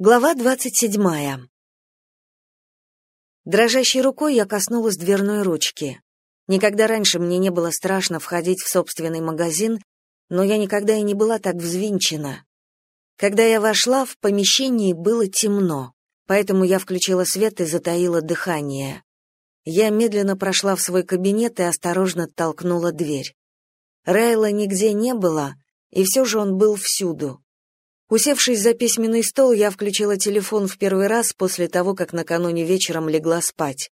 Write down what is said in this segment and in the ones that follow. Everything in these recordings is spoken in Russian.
Глава двадцать седьмая. Дрожащей рукой я коснулась дверной ручки. Никогда раньше мне не было страшно входить в собственный магазин, но я никогда и не была так взвинчена. Когда я вошла, в помещении было темно, поэтому я включила свет и затаила дыхание. Я медленно прошла в свой кабинет и осторожно толкнула дверь. Райла нигде не было, и все же он был всюду. Усевшись за письменный стол, я включила телефон в первый раз после того, как накануне вечером легла спать.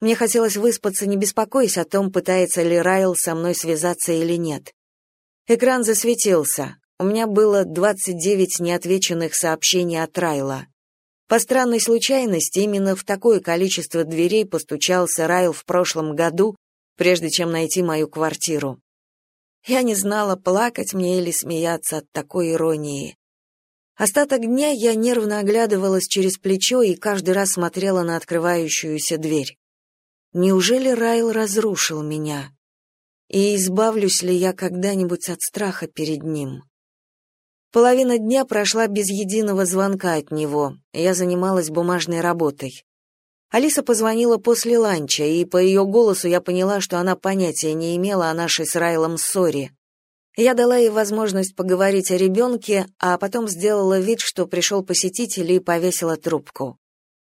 Мне хотелось выспаться, не беспокоясь о том, пытается ли Райл со мной связаться или нет. Экран засветился. У меня было 29 неотвеченных сообщений от Райла. По странной случайности, именно в такое количество дверей постучался Райл в прошлом году, прежде чем найти мою квартиру. Я не знала, плакать мне или смеяться от такой иронии. Остаток дня я нервно оглядывалась через плечо и каждый раз смотрела на открывающуюся дверь. Неужели Райл разрушил меня? И избавлюсь ли я когда-нибудь от страха перед ним? Половина дня прошла без единого звонка от него. Я занималась бумажной работой. Алиса позвонила после ланча, и по ее голосу я поняла, что она понятия не имела о нашей с Райлом ссоре. Я дала ей возможность поговорить о ребенке, а потом сделала вид, что пришел посетитель и повесила трубку.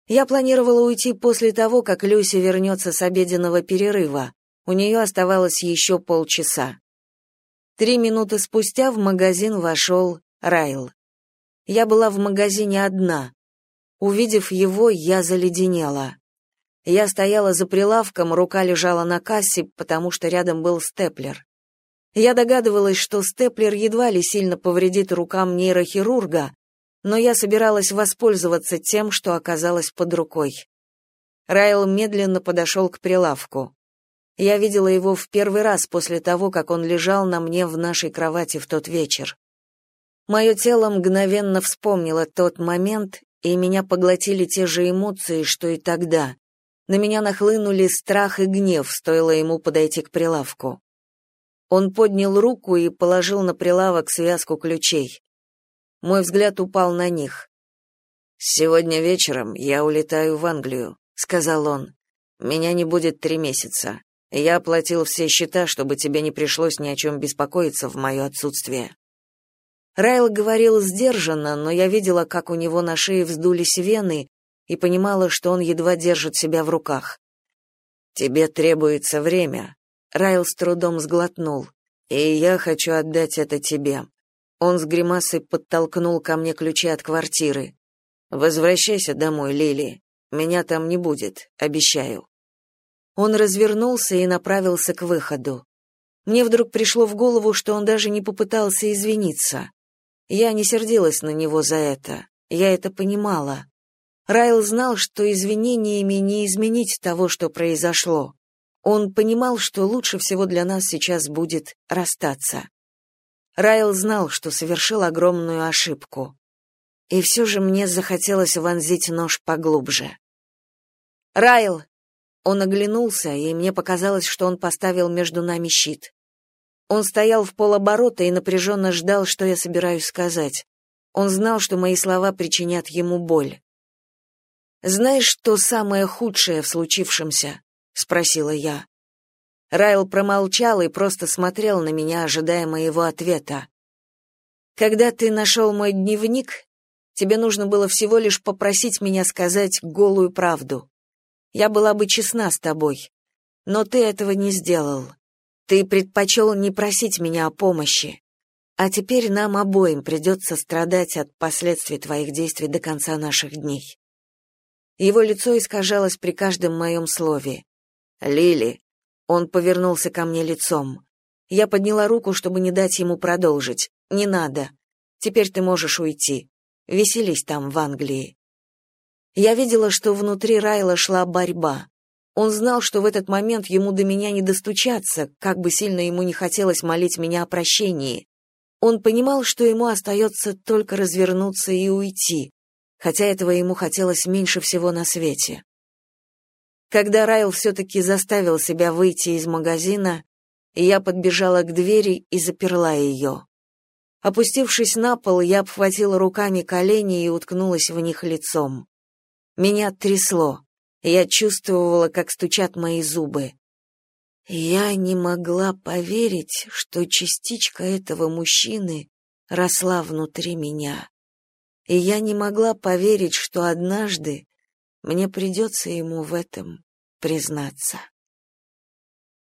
Я планировала уйти после того, как Люси вернется с обеденного перерыва. У нее оставалось еще полчаса. Три минуты спустя в магазин вошел Райл. Я была в магазине одна. Увидев его, я заледенела. Я стояла за прилавком, рука лежала на кассе, потому что рядом был степлер. Я догадывалась, что степлер едва ли сильно повредит рукам нейрохирурга, но я собиралась воспользоваться тем, что оказалось под рукой. Райл медленно подошел к прилавку. Я видела его в первый раз после того, как он лежал на мне в нашей кровати в тот вечер. Мое тело мгновенно вспомнило тот момент, и меня поглотили те же эмоции, что и тогда. На меня нахлынули страх и гнев, стоило ему подойти к прилавку. Он поднял руку и положил на прилавок связку ключей. Мой взгляд упал на них. «Сегодня вечером я улетаю в Англию», — сказал он. «Меня не будет три месяца. Я оплатил все счета, чтобы тебе не пришлось ни о чем беспокоиться в мое отсутствие». Райл говорил сдержанно, но я видела, как у него на шее вздулись вены, и понимала, что он едва держит себя в руках. «Тебе требуется время», Райл с трудом сглотнул. «И я хочу отдать это тебе». Он с гримасой подтолкнул ко мне ключи от квартиры. «Возвращайся домой, Лили. Меня там не будет, обещаю». Он развернулся и направился к выходу. Мне вдруг пришло в голову, что он даже не попытался извиниться. Я не сердилась на него за это. Я это понимала. Райл знал, что извинениями не изменить того, что произошло. Он понимал, что лучше всего для нас сейчас будет расстаться. Райл знал, что совершил огромную ошибку. И все же мне захотелось вонзить нож поглубже. «Райл!» Он оглянулся, и мне показалось, что он поставил между нами щит. Он стоял в полоборота и напряженно ждал, что я собираюсь сказать. Он знал, что мои слова причинят ему боль. «Знаешь, что самое худшее в случившемся?» Спросила я. Райл промолчал и просто смотрел на меня, ожидая моего ответа. Когда ты нашел мой дневник, тебе нужно было всего лишь попросить меня сказать голую правду. Я была бы честна с тобой, но ты этого не сделал. Ты предпочел не просить меня о помощи. А теперь нам обоим придется страдать от последствий твоих действий до конца наших дней. Его лицо искажалось при каждом моем слове. Лили. Он повернулся ко мне лицом. Я подняла руку, чтобы не дать ему продолжить. Не надо. Теперь ты можешь уйти. Веселись там в Англии. Я видела, что внутри Райла шла борьба. Он знал, что в этот момент ему до меня не достучаться, как бы сильно ему не хотелось молить меня о прощении. Он понимал, что ему остается только развернуться и уйти, хотя этого ему хотелось меньше всего на свете. Когда Райл все-таки заставил себя выйти из магазина, я подбежала к двери и заперла ее. Опустившись на пол, я обхватила руками колени и уткнулась в них лицом. Меня трясло. Я чувствовала, как стучат мои зубы. Я не могла поверить, что частичка этого мужчины росла внутри меня. И я не могла поверить, что однажды мне придется ему в этом признаться.